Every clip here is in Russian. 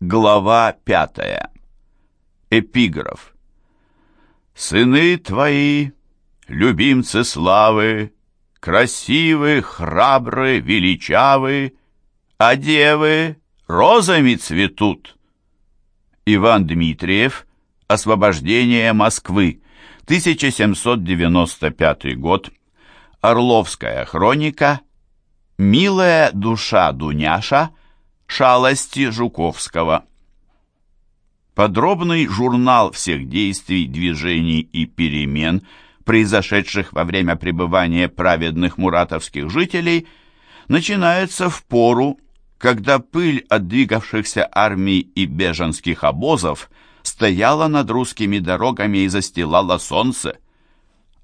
Глава пятая. Эпиграф. Сыны твои, любимцы славы, Красивы, храбры, величавы, А девы розами цветут. Иван Дмитриев. Освобождение Москвы. 1795 год. Орловская хроника. Милая душа Дуняша. Шалости Жуковского. Подробный журнал всех действий, движений и перемен, произошедших во время пребывания праведных муратовских жителей, начинается в пору, когда пыль от двигавшихся армий и беженских обозов стояла над русскими дорогами и застилала солнце.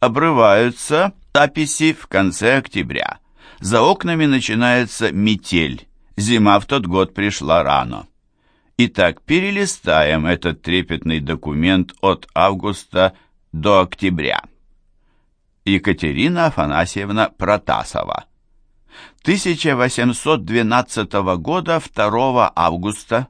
Обрываются записи в конце октября. За окнами начинается метель. Зима в тот год пришла рано. Итак, перелистаем этот трепетный документ от августа до октября. Екатерина Афанасьевна Протасова. 1812 года 2 августа.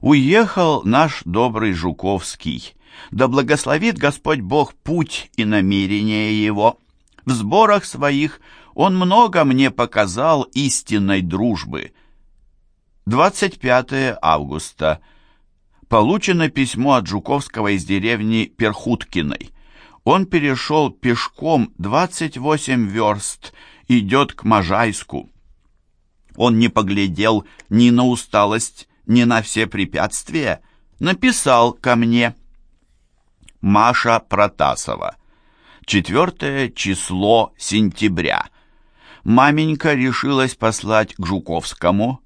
Уехал наш добрый Жуковский. Да благословит Господь Бог путь и намерение его. В сборах своих он много мне показал истинной дружбы. 25 августа. Получено письмо от Жуковского из деревни Перхуткиной. Он перешел пешком 28 верст, идет к Можайску. Он не поглядел ни на усталость, ни на все препятствия. Написал ко мне. Маша Протасова. Четвертое число сентября маменька решилась послать к Жуковскому.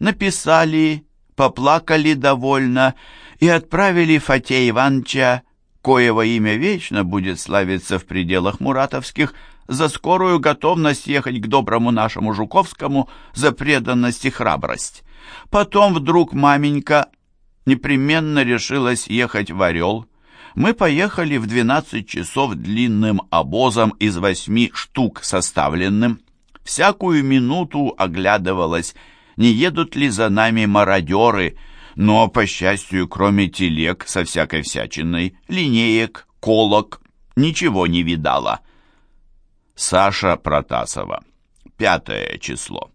Написали, поплакали довольно и отправили Фатея Ивановича, коего имя вечно будет славиться в пределах муратовских, за скорую готовность ехать к доброму нашему Жуковскому за преданность и храбрость. Потом вдруг маменька непременно решилась ехать в Орел. Мы поехали в 12 часов длинным обозом из восьми штук составленным всякую минуту оглядывалась, не едут ли за нами мародеры, но, по счастью, кроме телег со всякой всячиной, линеек, колок, ничего не видала. Саша Протасова. Пятое число.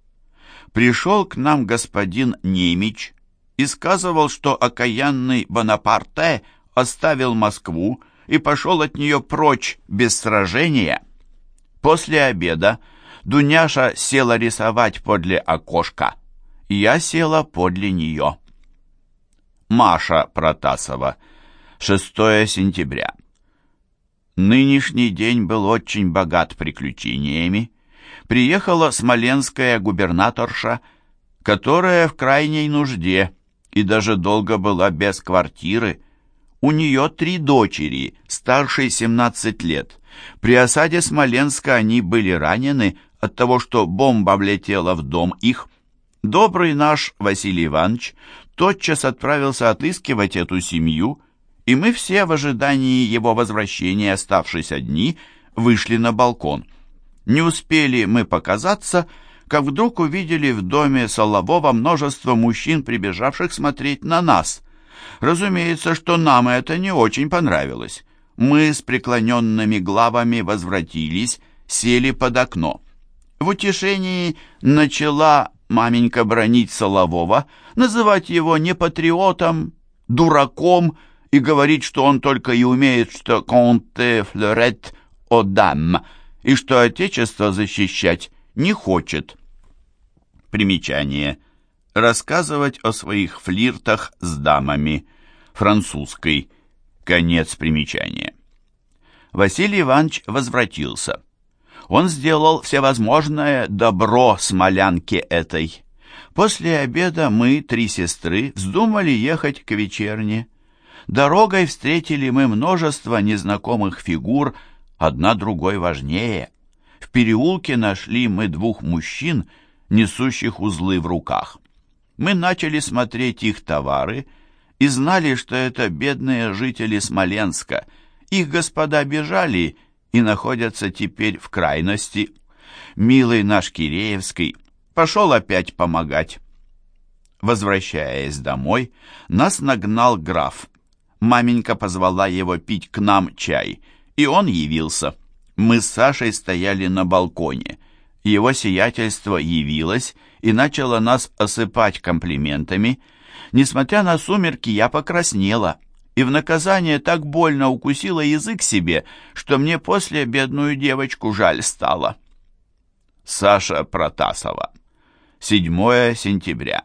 Пришел к нам господин Немич и сказывал, что окаянный Бонапарте оставил Москву и пошел от нее прочь без сражения. После обеда Дуняша села рисовать подле окошка. Я села подле нее. Маша Протасова. 6 сентября. Нынешний день был очень богат приключениями. Приехала смоленская губернаторша, которая в крайней нужде и даже долго была без квартиры. У нее три дочери, старшей 17 лет. При осаде Смоленска они были ранены, от того, что бомба влетела в дом их, добрый наш Василий Иванович тотчас отправился отыскивать эту семью, и мы все в ожидании его возвращения, оставшись одни, вышли на балкон. Не успели мы показаться, как вдруг увидели в доме Солового множество мужчин, прибежавших смотреть на нас. Разумеется, что нам это не очень понравилось. Мы с преклоненными главами возвратились, сели под окно. В утешении начала маменька бронить Солового, называть его не патриотом, дураком и говорить, что он только и умеет, что «конте флорет дам», и что отечество защищать не хочет. Примечание. Рассказывать о своих флиртах с дамами. Французской. Конец примечания. Василий Иванович возвратился он сделал всевозможное добро смолянке этой. После обеда мы, три сестры, вздумали ехать к вечерне. Дорогой встретили мы множество незнакомых фигур, одна другой важнее. В переулке нашли мы двух мужчин, несущих узлы в руках. Мы начали смотреть их товары и знали, что это бедные жители Смоленска. Их господа бежали и находятся теперь в крайности. Милый наш Киреевский пошел опять помогать. Возвращаясь домой, нас нагнал граф. Маменька позвала его пить к нам чай, и он явился. Мы с Сашей стояли на балконе. Его сиятельство явилось и начало нас осыпать комплиментами. Несмотря на сумерки, я покраснела и в наказание так больно укусила язык себе, что мне после бедную девочку жаль стало. Саша Протасова. 7 сентября.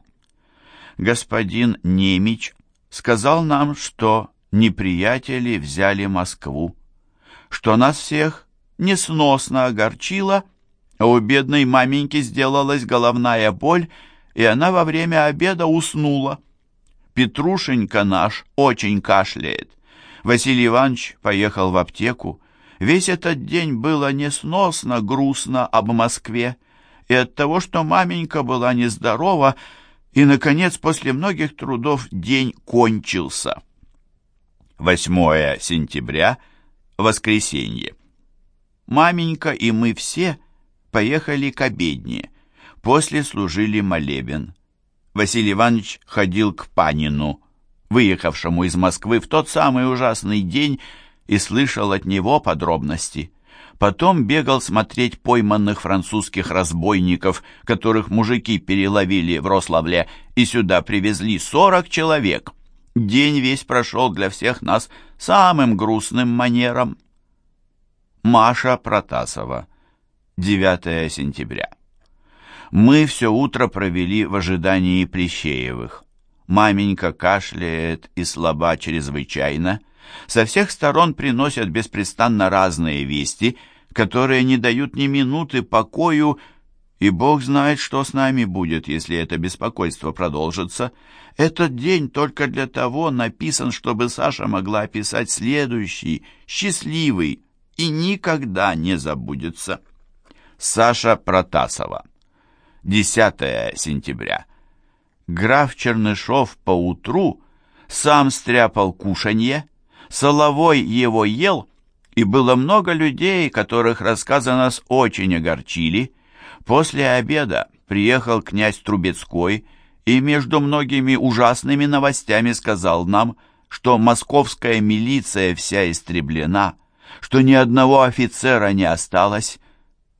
Господин Немич сказал нам, что неприятели взяли Москву, что нас всех несносно огорчило, а у бедной маменьки сделалась головная боль, и она во время обеда уснула. Петрушенька наш очень кашляет. Василий Иванович поехал в аптеку. Весь этот день было несносно грустно об Москве, и от того, что маменька была нездорова, и, наконец, после многих трудов день кончился. 8 сентября, воскресенье. Маменька и мы все поехали к обедне. После служили молебен. Василий Иванович ходил к Панину, выехавшему из Москвы в тот самый ужасный день, и слышал от него подробности. Потом бегал смотреть пойманных французских разбойников, которых мужики переловили в Рославле и сюда привезли сорок человек. День весь прошел для всех нас самым грустным манером. Маша Протасова. 9 сентября. Мы все утро провели в ожидании Плещеевых. Маменька кашляет и слаба чрезвычайно. Со всех сторон приносят беспрестанно разные вести, которые не дают ни минуты покою, и Бог знает, что с нами будет, если это беспокойство продолжится. Этот день только для того написан, чтобы Саша могла описать следующий, счастливый, и никогда не забудется. Саша Протасова 10 сентября. Граф Чернышов поутру сам стряпал кушанье, Соловой его ел, и было много людей, которых рассказы нас очень огорчили. После обеда приехал князь Трубецкой и между многими ужасными новостями сказал нам, что московская милиция вся истреблена, что ни одного офицера не осталось.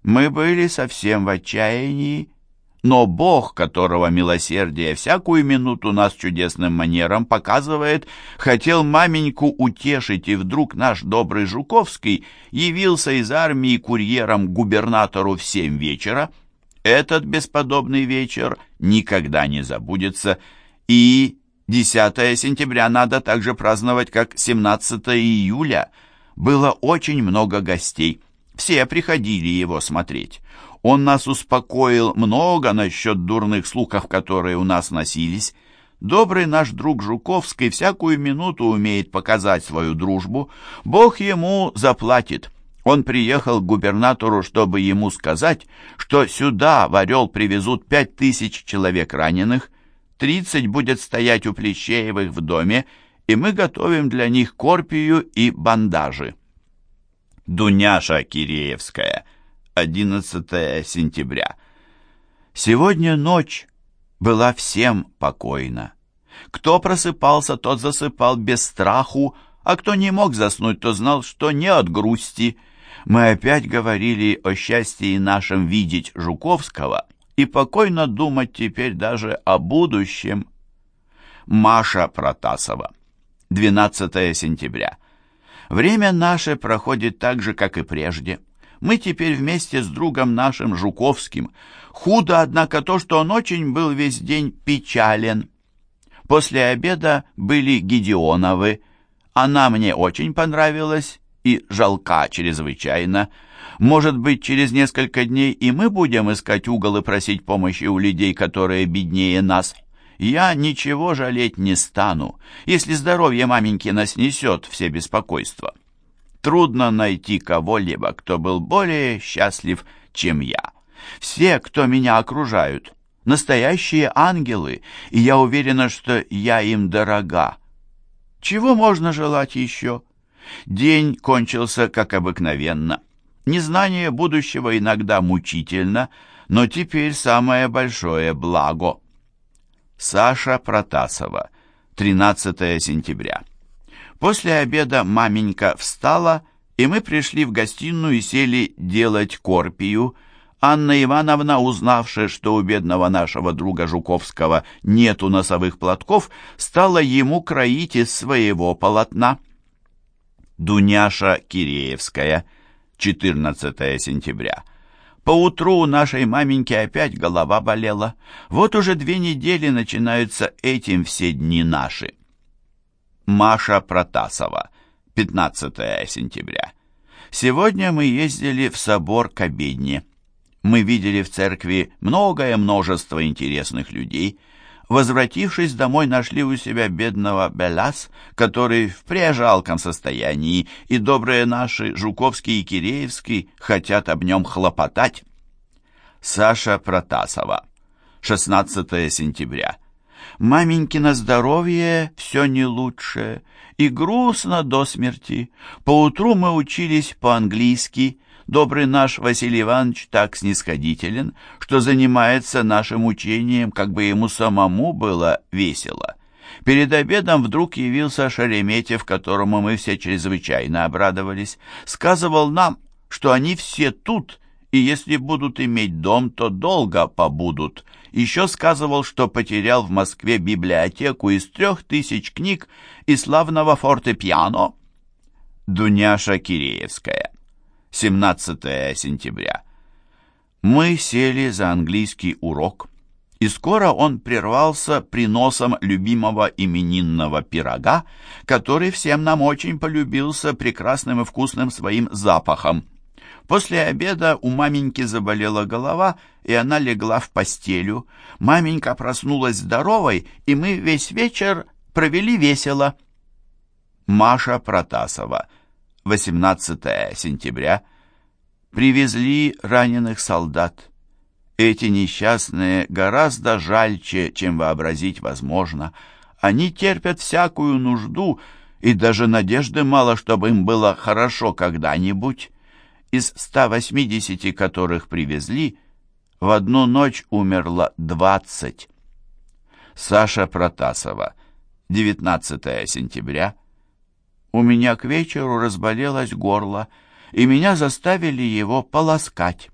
Мы были совсем в отчаянии но Бог, которого милосердие всякую минуту нас чудесным манером показывает, хотел маменьку утешить, и вдруг наш добрый Жуковский явился из армии курьером губернатору в семь вечера. Этот бесподобный вечер никогда не забудется, и 10 сентября надо также праздновать, как 17 июля. Было очень много гостей. Все приходили его смотреть. Он нас успокоил много насчет дурных слухов, которые у нас носились. Добрый наш друг Жуковский всякую минуту умеет показать свою дружбу. Бог ему заплатит. Он приехал к губернатору, чтобы ему сказать, что сюда в Орел привезут пять тысяч человек раненых, тридцать будет стоять у Плещеевых в доме, и мы готовим для них корпию и бандажи. Дуняша Киреевская — 11 сентября. Сегодня ночь была всем покойна. Кто просыпался, тот засыпал без страху, а кто не мог заснуть, то знал, что не от грусти. Мы опять говорили о счастье нашем видеть Жуковского и покойно думать теперь даже о будущем. Маша Протасова. 12 сентября. Время наше проходит так же, как и прежде. Мы теперь вместе с другом нашим Жуковским. Худо, однако, то, что он очень был весь день печален. После обеда были Гедеоновы. Она мне очень понравилась и жалка чрезвычайно. Может быть, через несколько дней и мы будем искать угол и просить помощи у людей, которые беднее нас. Я ничего жалеть не стану, если здоровье маменьки нас несет все беспокойства. Трудно найти кого-либо, кто был более счастлив, чем я. Все, кто меня окружают, настоящие ангелы, и я уверена, что я им дорога. Чего можно желать еще? День кончился, как обыкновенно. Незнание будущего иногда мучительно, но теперь самое большое благо. Саша Протасова. 13 сентября. После обеда маменька встала, и мы пришли в гостиную и сели делать корпию. Анна Ивановна, узнавшая, что у бедного нашего друга Жуковского нету носовых платков, стала ему кроить из своего полотна. Дуняша Киреевская, 14 сентября. Поутру у нашей маменьки опять голова болела. Вот уже две недели начинаются этим все дни наши. Маша Протасова, 15 сентября. Сегодня мы ездили в собор к обедне. Мы видели в церкви многое множество интересных людей. Возвратившись домой, нашли у себя бедного Белас, который в прижалком состоянии, и добрые наши Жуковский и Киреевский хотят об нем хлопотать. Саша Протасова, 16 сентября. Маменькино здоровье все не лучше, и грустно до смерти. Поутру мы учились по-английски. Добрый наш Василий Иванович так снисходителен, что занимается нашим учением, как бы ему самому было весело. Перед обедом вдруг явился Шереметьев, которому мы все чрезвычайно обрадовались. Сказывал нам, что они все тут, и если будут иметь дом, то долго побудут. Еще сказывал, что потерял в Москве библиотеку из трех тысяч книг и славного фортепиано. Дуняша Киреевская. 17 сентября. Мы сели за английский урок, и скоро он прервался приносом любимого именинного пирога, который всем нам очень полюбился прекрасным и вкусным своим запахом. После обеда у маменьки заболела голова, и она легла в постелю. Маменька проснулась здоровой, и мы весь вечер провели весело. Маша Протасова, 18 сентября. Привезли раненых солдат. Эти несчастные гораздо жальче, чем вообразить возможно. Они терпят всякую нужду, и даже надежды мало, чтобы им было хорошо когда-нибудь из 180 которых привезли, в одну ночь умерло 20. Саша Протасова, 19 сентября. У меня к вечеру разболелось горло, и меня заставили его полоскать.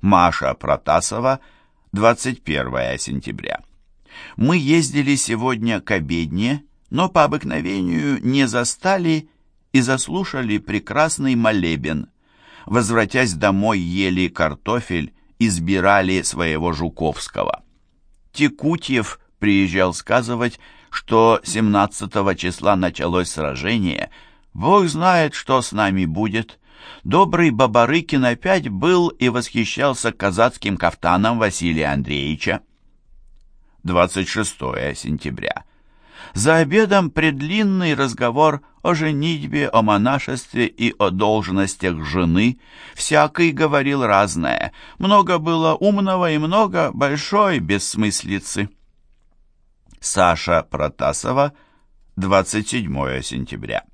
Маша Протасова, 21 сентября. Мы ездили сегодня к обедне, но по обыкновению не застали и заслушали прекрасный молебен возвратясь домой, ели картофель, избирали своего Жуковского. Текутьев приезжал сказывать, что 17 числа началось сражение. Бог знает, что с нами будет. Добрый Бабарыкин опять был и восхищался казацким кафтаном Василия Андреевича. 26 сентября. За обедом предлинный разговор о женитьбе, о монашестве и о должностях жены. Всякий говорил разное. Много было умного и много большой бессмыслицы. Саша Протасова, 27 сентября.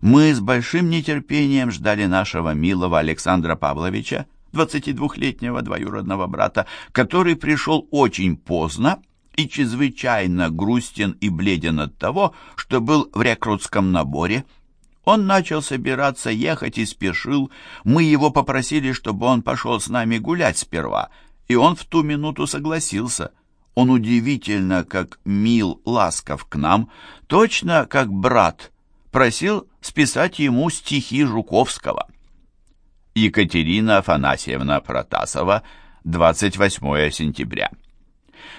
Мы с большим нетерпением ждали нашего милого Александра Павловича, 22-летнего двоюродного брата, который пришел очень поздно и чрезвычайно грустен и бледен от того, что был в рекрутском наборе. Он начал собираться ехать и спешил. Мы его попросили, чтобы он пошел с нами гулять сперва, и он в ту минуту согласился. Он удивительно, как мил, ласков к нам, точно как брат, просил списать ему стихи Жуковского. Екатерина Афанасьевна Протасова, 28 сентября.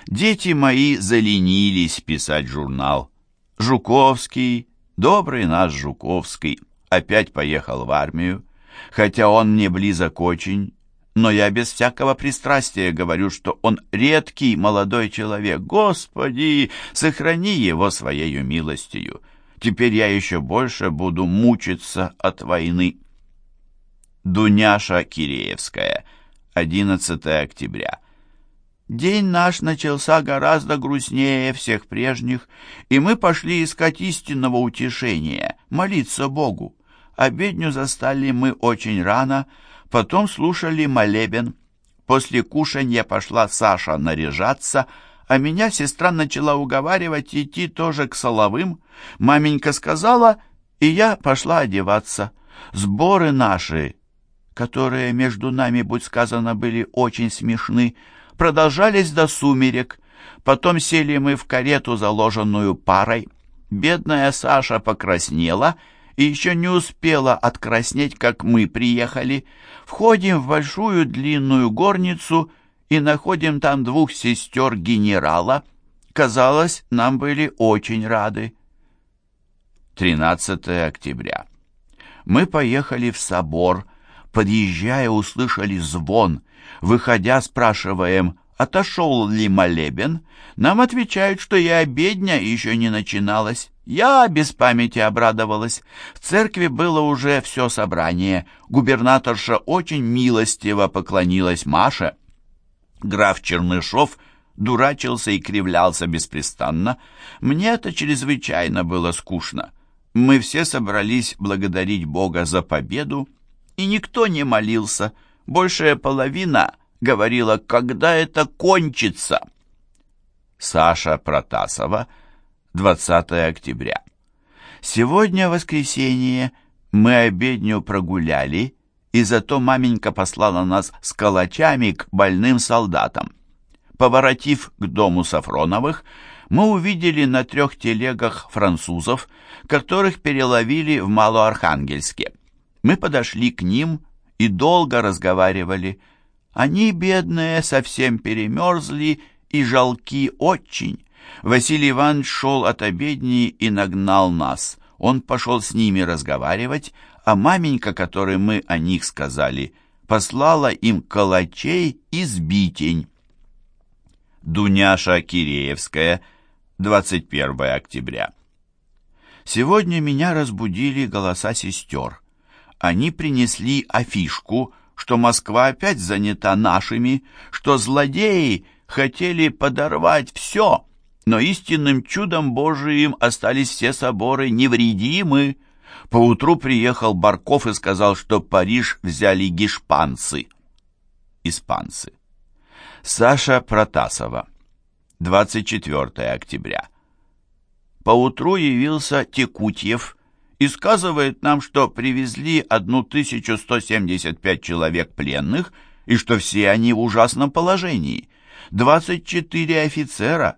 Дети мои заленились писать журнал. Жуковский, добрый наш Жуковский, опять поехал в армию, хотя он мне близок очень, но я без всякого пристрастия говорю, что он редкий молодой человек. Господи, сохрани его своею милостью. Теперь я еще больше буду мучиться от войны. Дуняша Киреевская, 11 октября. День наш начался гораздо грустнее всех прежних, и мы пошли искать истинного утешения, молиться Богу. Обедню застали мы очень рано, потом слушали молебен. После кушанья пошла Саша наряжаться, а меня сестра начала уговаривать идти тоже к Соловым. Маменька сказала, и я пошла одеваться. Сборы наши, которые между нами, будь сказано, были очень смешны, продолжались до сумерек. Потом сели мы в карету, заложенную парой. Бедная Саша покраснела и еще не успела откраснеть, как мы приехали. Входим в большую длинную горницу и находим там двух сестер генерала. Казалось, нам были очень рады. 13 октября. Мы поехали в собор, подъезжая, услышали звон. Выходя, спрашиваем, отошел ли молебен. Нам отвечают, что и обедня еще не начиналась. Я без памяти обрадовалась. В церкви было уже все собрание. Губернаторша очень милостиво поклонилась Маше. Граф Чернышов дурачился и кривлялся беспрестанно. Мне это чрезвычайно было скучно. Мы все собрались благодарить Бога за победу, и никто не молился. Большая половина говорила, когда это кончится. Саша Протасова, 20 октября. Сегодня воскресенье, мы обедню прогуляли, и зато маменька послала нас с калачами к больным солдатам. Поворотив к дому Сафроновых, мы увидели на трех телегах французов, которых переловили в Малоархангельске. Мы подошли к ним и долго разговаривали. Они, бедные, совсем перемерзли и жалки очень. Василий Иванович шел от обедни и нагнал нас. Он пошел с ними разговаривать, а маменька, которой мы о них сказали, послала им калачей и сбитень. Дуняша Киреевская, 21 октября. Сегодня меня разбудили голоса сестер. Они принесли афишку, что Москва опять занята нашими, что злодеи хотели подорвать все, но истинным чудом Божиим остались все соборы невредимы. Поутру приехал Барков и сказал, что Париж взяли гешпанцы, испанцы. Саша Протасова, 24 октября. Поутру явился Текутьев и сказывает нам, что привезли 1175 человек пленных и что все они в ужасном положении, 24 офицера,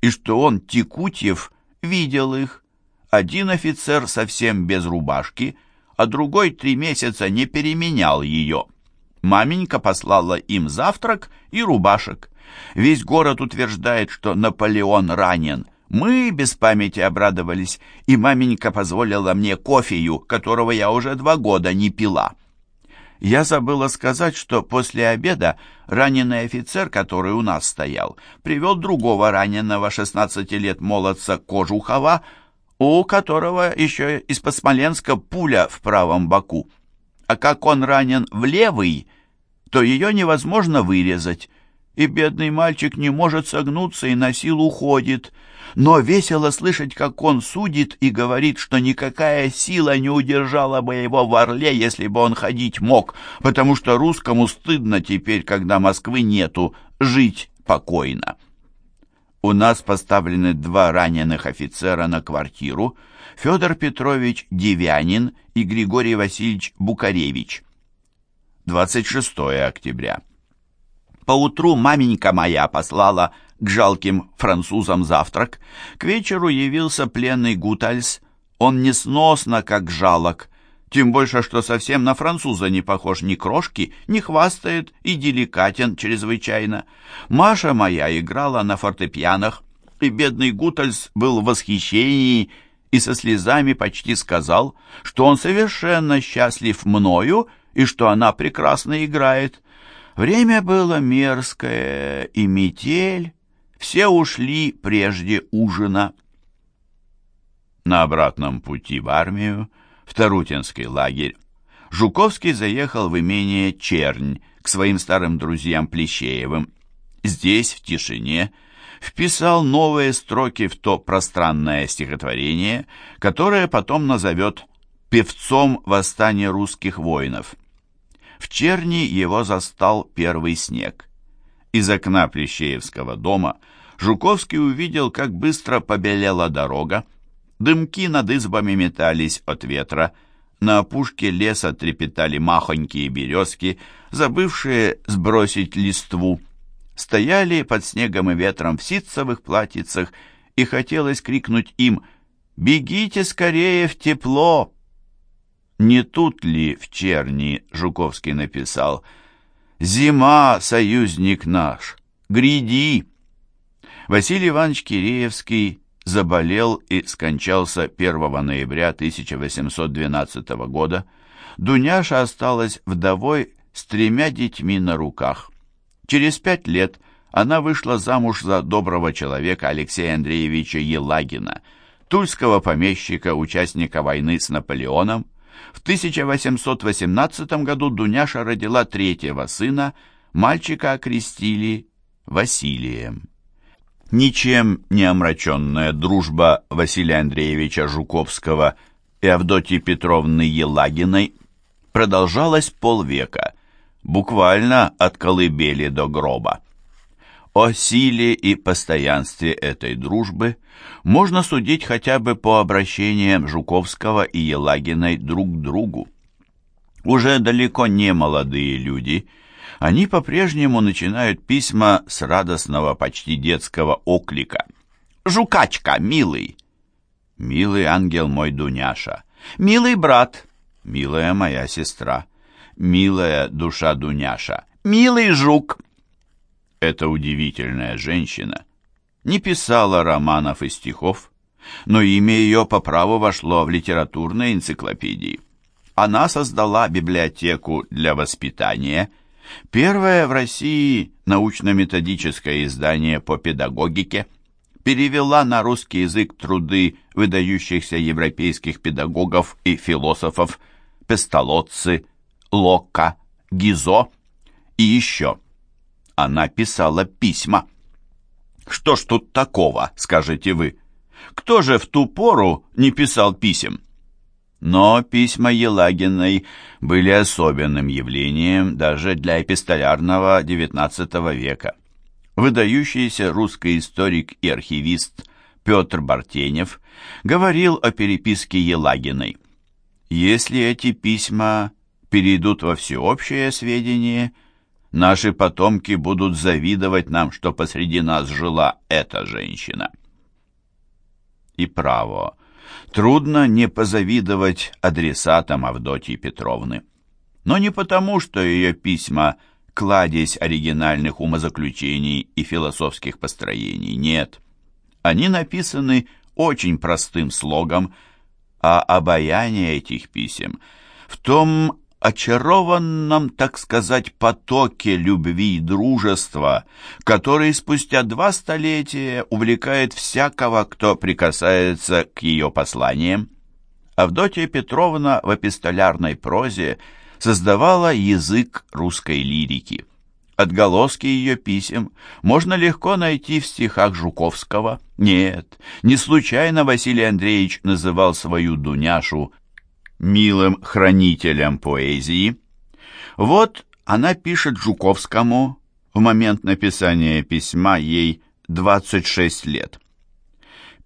и что он, Текутьев, видел их. Один офицер совсем без рубашки, а другой три месяца не переменял ее. Маменька послала им завтрак и рубашек. Весь город утверждает, что Наполеон ранен. Мы без памяти обрадовались, и маменька позволила мне кофею, которого я уже два года не пила. Я забыла сказать, что после обеда раненый офицер, который у нас стоял, привел другого раненого 16 лет молодца Кожухова, у которого еще из-под Смоленска пуля в правом боку. А как он ранен в левый, то ее невозможно вырезать, и бедный мальчик не может согнуться и на силу ходит. Но весело слышать, как он судит и говорит, что никакая сила не удержала бы его в Орле, если бы он ходить мог, потому что русскому стыдно теперь, когда Москвы нету, жить покойно. У нас поставлены два раненых офицера на квартиру, Федор Петрович Девянин и Григорий Васильевич Букаревич. 26 октября. Поутру маменька моя послала к жалким французам завтрак. К вечеру явился пленный Гутальс. Он несносно, как жалок. Тем больше, что совсем на француза не похож ни крошки, ни хвастает и деликатен чрезвычайно. Маша моя играла на фортепианах, и бедный Гутальс был в восхищении и со слезами почти сказал, что он совершенно счастлив мною и что она прекрасно играет. Время было мерзкое, и метель. Все ушли прежде ужина. На обратном пути в армию, в Тарутинский лагерь, Жуковский заехал в имение Чернь к своим старым друзьям Плещеевым. Здесь, в тишине, вписал новые строки в то пространное стихотворение, которое потом назовет «Певцом восстания русских воинов». В черни его застал первый снег. Из окна Плещеевского дома Жуковский увидел, как быстро побелела дорога. Дымки над избами метались от ветра, на опушке леса трепетали махонькие березки, забывшие сбросить листву. Стояли под снегом и ветром в ситцевых платьицах, и хотелось крикнуть им «Бегите скорее в тепло!» Не тут ли в черни Жуковский написал «Зима, союзник наш, гряди!» Василий Иванович Киреевский заболел и скончался 1 ноября 1812 года. Дуняша осталась вдовой с тремя детьми на руках. Через пять лет она вышла замуж за доброго человека Алексея Андреевича Елагина, тульского помещика, участника войны с Наполеоном. В 1818 году Дуняша родила третьего сына, мальчика окрестили Василием. Ничем не омраченная дружба Василия Андреевича Жуковского и Авдотьи Петровны Елагиной продолжалась полвека, буквально от колыбели до гроба. О силе и постоянстве этой дружбы можно судить хотя бы по обращениям Жуковского и Елагиной друг к другу. Уже далеко не молодые люди – они по-прежнему начинают письма с радостного, почти детского оклика. «Жукачка, милый!» «Милый ангел мой Дуняша!» «Милый брат!» «Милая моя сестра!» «Милая душа Дуняша!» «Милый жук!» Эта удивительная женщина не писала романов и стихов, но имя ее по праву вошло в литературные энциклопедии. Она создала библиотеку для воспитания – Первое в России научно-методическое издание по педагогике перевела на русский язык труды выдающихся европейских педагогов и философов Пестолоцци, Локка, Гизо и еще. Она писала письма. Что ж тут такого, скажете вы? Кто же в ту пору не писал писем? Но письма Елагиной были особенным явлением даже для эпистолярного XIX века. Выдающийся русский историк и архивист Петр Бартенев говорил о переписке Елагиной. «Если эти письма перейдут во всеобщее сведение, наши потомки будут завидовать нам, что посреди нас жила эта женщина». И право, Трудно не позавидовать адресатам Авдотьи Петровны. Но не потому, что ее письма – кладезь оригинальных умозаключений и философских построений, нет. Они написаны очень простым слогом, а обаяние этих писем в том очарованном, так сказать, потоке любви и дружества, который спустя два столетия увлекает всякого, кто прикасается к ее посланиям. Авдотья Петровна в эпистолярной прозе создавала язык русской лирики. Отголоски ее писем можно легко найти в стихах Жуковского. Нет, не случайно Василий Андреевич называл свою Дуняшу милым хранителем поэзии. Вот она пишет Жуковскому, в момент написания письма ей 26 лет.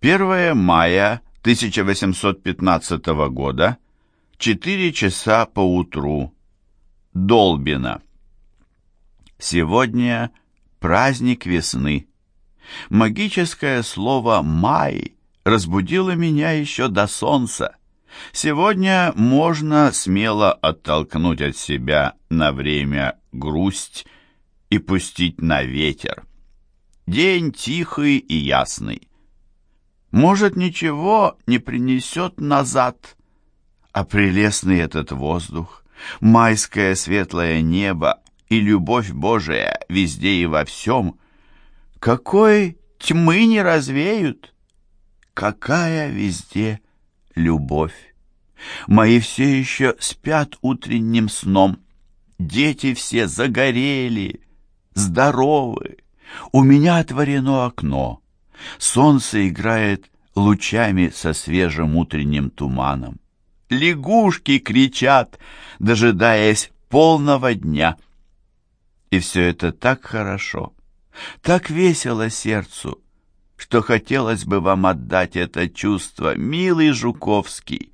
1 мая 1815 года, 4 часа по утру, Долбина. Сегодня праздник весны. Магическое слово «май» разбудило меня еще до солнца. Сегодня можно смело оттолкнуть от себя на время грусть и пустить на ветер. День тихий и ясный. Может, ничего не принесет назад, а прелестный этот воздух, майское светлое небо и любовь Божия везде и во всем. Какой тьмы не развеют, какая везде любовь. Мои все еще спят утренним сном. Дети все загорели, здоровы. У меня отворено окно. Солнце играет лучами со свежим утренним туманом. Лягушки кричат, дожидаясь полного дня. И все это так хорошо, Так весело сердцу, что хотелось бы вам отдать это чувство, милый Жуковский.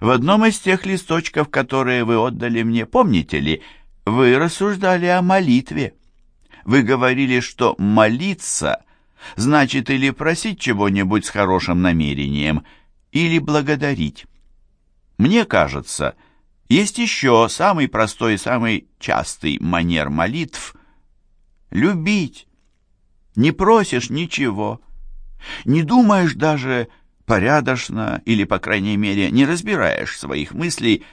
В одном из тех листочков, которые вы отдали мне, помните ли, вы рассуждали о молитве. Вы говорили, что молиться значит или просить чего-нибудь с хорошим намерением, или благодарить. Мне кажется, есть еще самый простой и самый частый манер молитв — любить. Не просишь ничего, не думаешь даже порядочно или, по крайней мере, не разбираешь своих мыслей,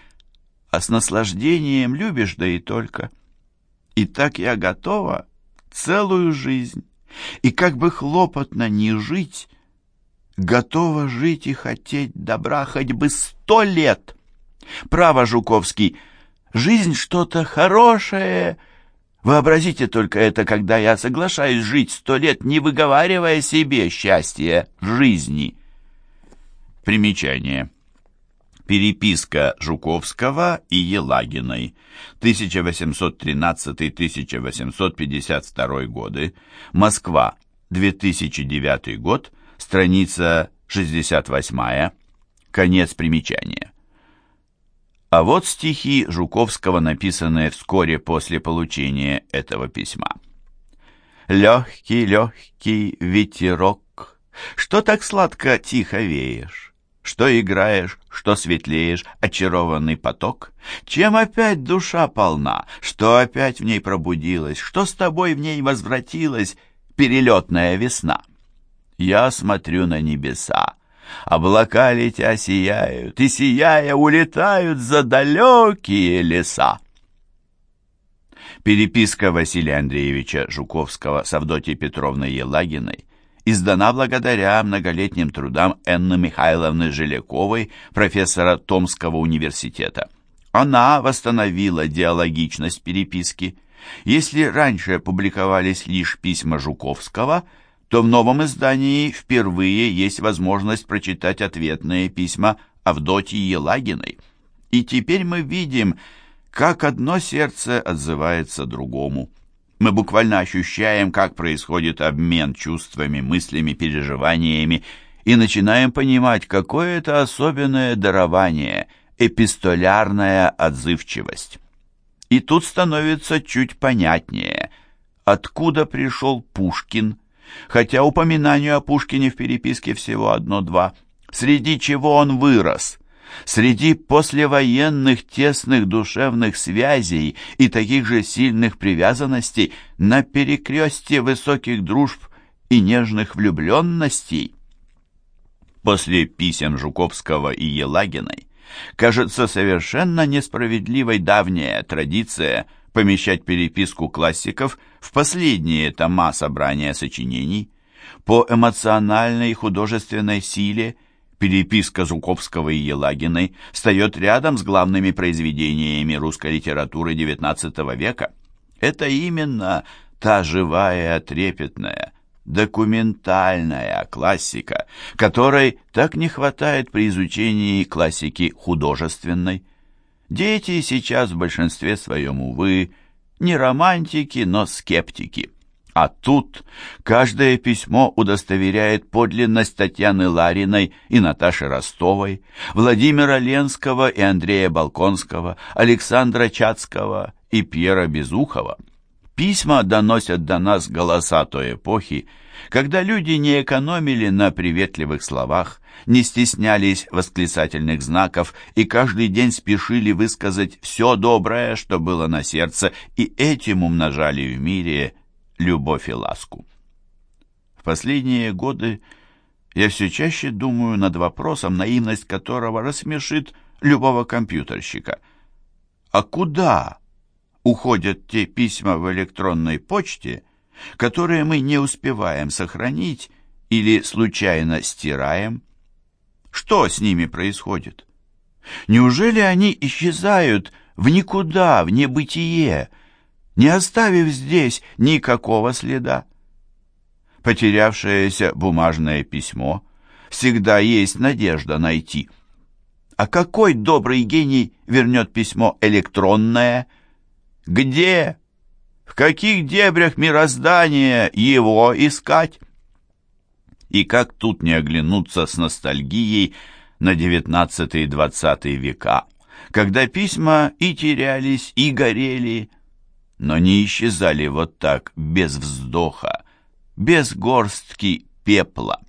а с наслаждением любишь, да и только. И так я готова целую жизнь, и как бы хлопотно не жить, готова жить и хотеть добра хоть бы сто лет. Право, Жуковский, жизнь что-то хорошее. Вообразите только это, когда я соглашаюсь жить сто лет, не выговаривая себе счастье жизни. Примечание. Переписка Жуковского и Елагиной. 1813-1852 годы. Москва. 2009 год. Страница 68. Конец примечания. А вот стихи Жуковского, написанные вскоре после получения этого письма. «Легкий, легкий ветерок, что так сладко тихо веешь? Что играешь, что светлеешь, очарованный поток? Чем опять душа полна? Что опять в ней пробудилась? Что с тобой в ней возвратилась перелетная весна?» Я смотрю на небеса. Облака летя сияют, и сияя улетают за далекие леса. Переписка Василия Андреевича Жуковского с Авдотьей Петровной Елагиной издана благодаря многолетним трудам Энны Михайловны Желяковой, профессора Томского университета. Она восстановила диалогичность переписки. Если раньше публиковались лишь письма Жуковского – то в новом издании впервые есть возможность прочитать ответные письма Авдотьи Елагиной. И теперь мы видим, как одно сердце отзывается другому. Мы буквально ощущаем, как происходит обмен чувствами, мыслями, переживаниями, и начинаем понимать, какое это особенное дарование, эпистолярная отзывчивость. И тут становится чуть понятнее, откуда пришел Пушкин – хотя упоминанию о Пушкине в переписке всего одно-два, среди чего он вырос, среди послевоенных тесных душевных связей и таких же сильных привязанностей на перекрестье высоких дружб и нежных влюбленностей. После писем Жуковского и Елагиной кажется совершенно несправедливой давняя традиция – помещать переписку классиков в последние тома собрания сочинений. По эмоциональной и художественной силе переписка Жуковского и Елагиной встает рядом с главными произведениями русской литературы XIX века. Это именно та живая, трепетная, документальная классика, которой так не хватает при изучении классики художественной. Дети сейчас в большинстве своем, увы, не романтики, но скептики. А тут каждое письмо удостоверяет подлинность Татьяны Лариной и Наташи Ростовой, Владимира Ленского и Андрея Балконского, Александра Чацкого и Пьера Безухова. Письма доносят до нас голоса той эпохи, когда люди не экономили на приветливых словах, не стеснялись восклицательных знаков и каждый день спешили высказать все доброе, что было на сердце, и этим умножали в мире любовь и ласку. В последние годы я все чаще думаю над вопросом, наивность которого рассмешит любого компьютерщика. А куда уходят те письма в электронной почте, которые мы не успеваем сохранить или случайно стираем? Что с ними происходит? Неужели они исчезают в никуда, в небытие, не оставив здесь никакого следа? Потерявшееся бумажное письмо всегда есть надежда найти. А какой добрый гений вернет письмо электронное? Где? В каких дебрях мироздания его искать? И как тут не оглянуться с ностальгией на девятнадцатый и двадцатый века, когда письма и терялись, и горели, но не исчезали вот так, без вздоха, без горстки пепла.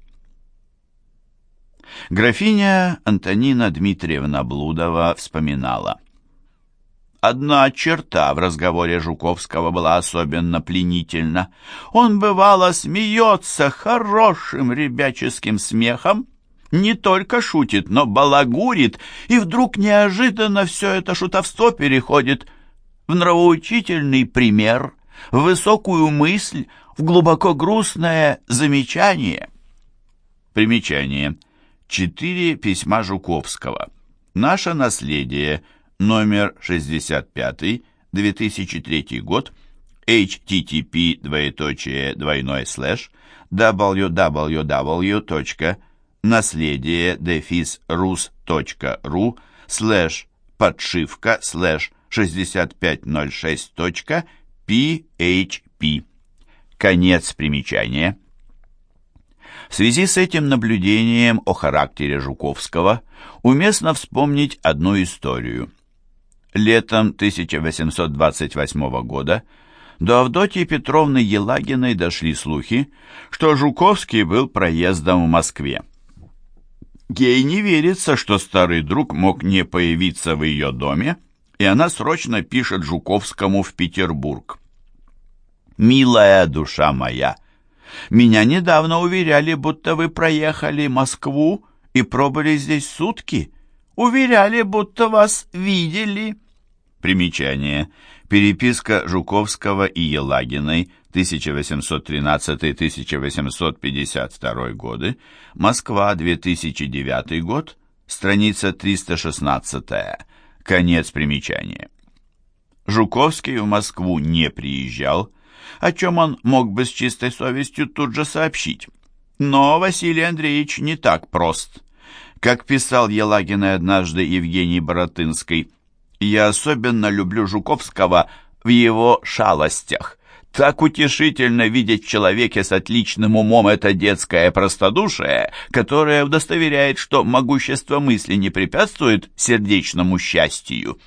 Графиня Антонина Дмитриевна Блудова вспоминала. Одна черта в разговоре Жуковского была особенно пленительна. Он, бывало, смеется хорошим ребяческим смехом, не только шутит, но балагурит, и вдруг неожиданно все это шутовство переходит в нравоучительный пример, в высокую мысль, в глубоко грустное замечание. Примечание. Четыре письма Жуковского. Наше наследие. Номер 65. 2003 год. http двоеточие двойной слэш www.наследие дефис рус.ру слэш подшивка слэш 6506.php. Конец примечания. В связи с этим наблюдением о характере Жуковского уместно вспомнить одну историю. Летом 1828 года до Авдотьи Петровны Елагиной дошли слухи, что Жуковский был проездом в Москве. Ей не верится, что старый друг мог не появиться в ее доме, и она срочно пишет Жуковскому в Петербург. «Милая душа моя, меня недавно уверяли, будто вы проехали Москву и пробыли здесь сутки. Уверяли, будто вас видели». Примечание. Переписка Жуковского и Елагиной 1813-1852 годы, Москва, 2009 год, страница 316 Конец примечания. Жуковский в Москву не приезжал, о чем он мог бы с чистой совестью тут же сообщить. Но Василий Андреевич не так прост. Как писал Елагиной однажды Евгений Боротынский, «Я особенно люблю Жуковского в его шалостях. Так утешительно видеть в человеке с отличным умом это детское простодушие, которое удостоверяет, что могущество мысли не препятствует сердечному счастью».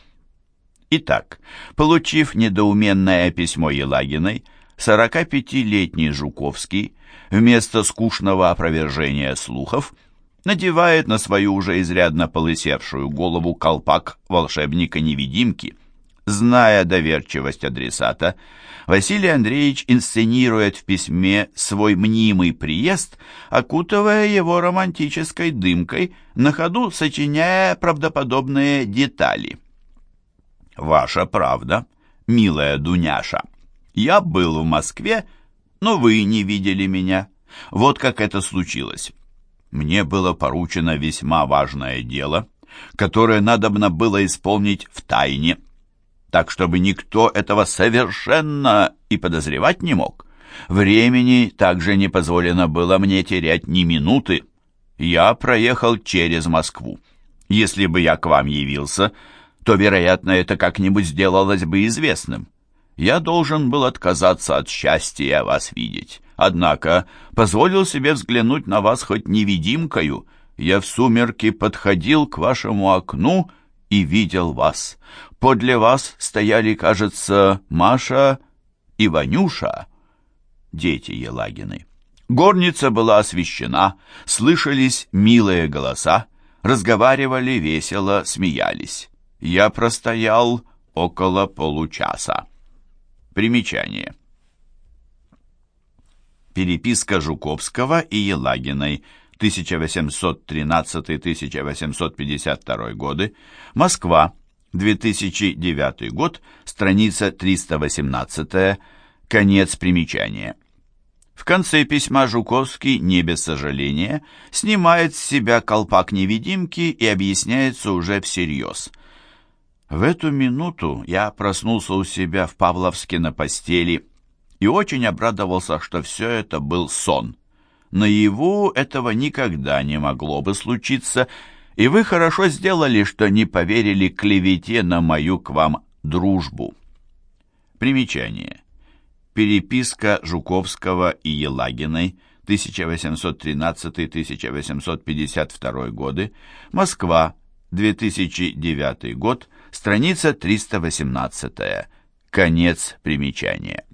Итак, получив недоуменное письмо Елагиной, 45-летний Жуковский вместо скучного опровержения слухов надевает на свою уже изрядно полысевшую голову колпак волшебника-невидимки. Зная доверчивость адресата, Василий Андреевич инсценирует в письме свой мнимый приезд, окутывая его романтической дымкой, на ходу сочиняя правдоподобные детали. «Ваша правда, милая Дуняша. Я был в Москве, но вы не видели меня. Вот как это случилось. Мне было поручено весьма важное дело, которое надобно было исполнить в тайне, так чтобы никто этого совершенно и подозревать не мог. Времени также не позволено было мне терять ни минуты. Я проехал через Москву. Если бы я к вам явился, то, вероятно, это как-нибудь сделалось бы известным. Я должен был отказаться от счастья вас видеть. Однако позволил себе взглянуть на вас хоть невидимкою. Я в сумерки подходил к вашему окну и видел вас. Подле вас стояли, кажется, Маша и Ванюша, дети Елагины. Горница была освещена, слышались милые голоса, разговаривали весело, смеялись. Я простоял около получаса. Примечание. Переписка Жуковского и Елагиной 1813-1852 годы. Москва. 2009 год. Страница 318. Конец примечания. В конце письма Жуковский, не без сожаления, снимает с себя колпак невидимки и объясняется уже всерьез. В эту минуту я проснулся у себя в Павловске на постели и очень обрадовался, что все это был сон. Наяву этого никогда не могло бы случиться, и вы хорошо сделали, что не поверили клевете на мою к вам дружбу. Примечание. Переписка Жуковского и Елагиной 1813-1852 годы. Москва, 2009 год. Страница 318. Конец примечания.